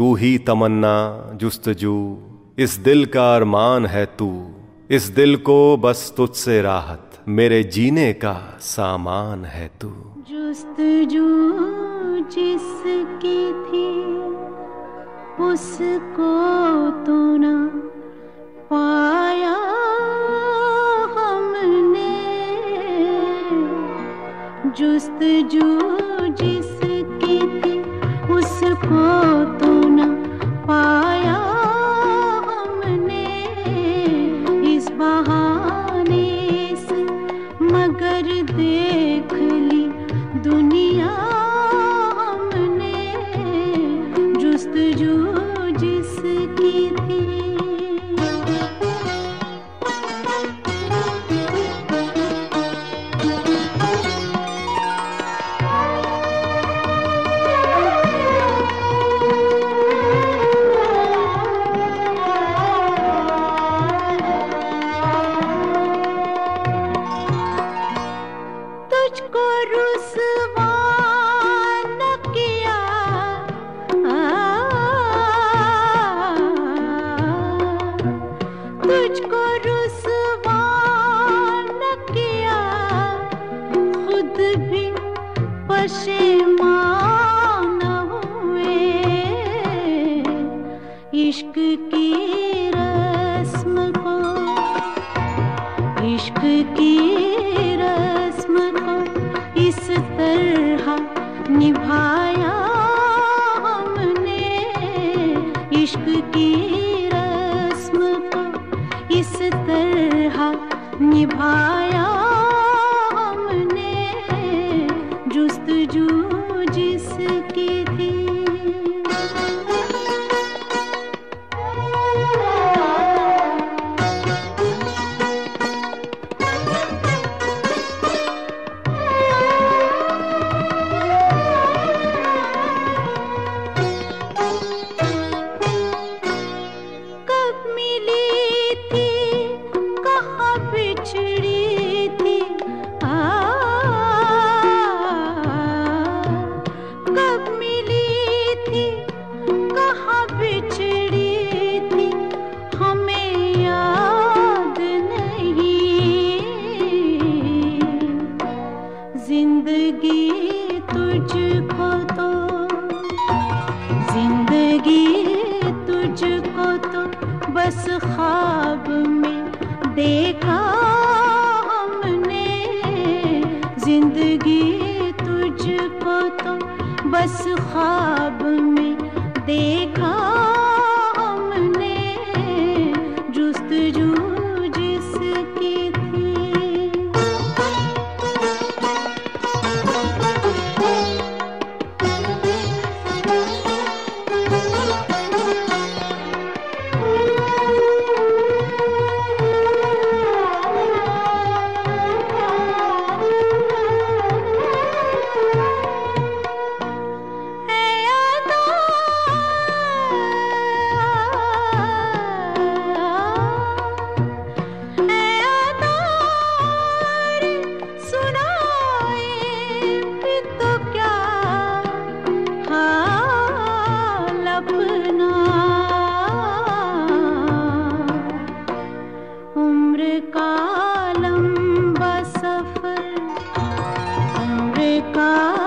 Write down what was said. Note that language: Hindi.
तू ही तमन्ना जुस्तजू इस दिल का अरमान है तू। इस दिल को बस तुझसे राहत। मेरे जीने का सामान है तू। जुस्तजू जिसकी थी, उसको तो ना पाया हमने। जुस्तजू जिसकी थी, उसको तो पाया हमने इस बहाने तुझको रुसवा न किया। खुद भी पशेमान हुए। इश्क की रस्म को इश्क की निभाया हमने इश्क की रस्म को इस तरह निभाया। ज़िंदगी तुझको तो बस ख्वाब में देखा। का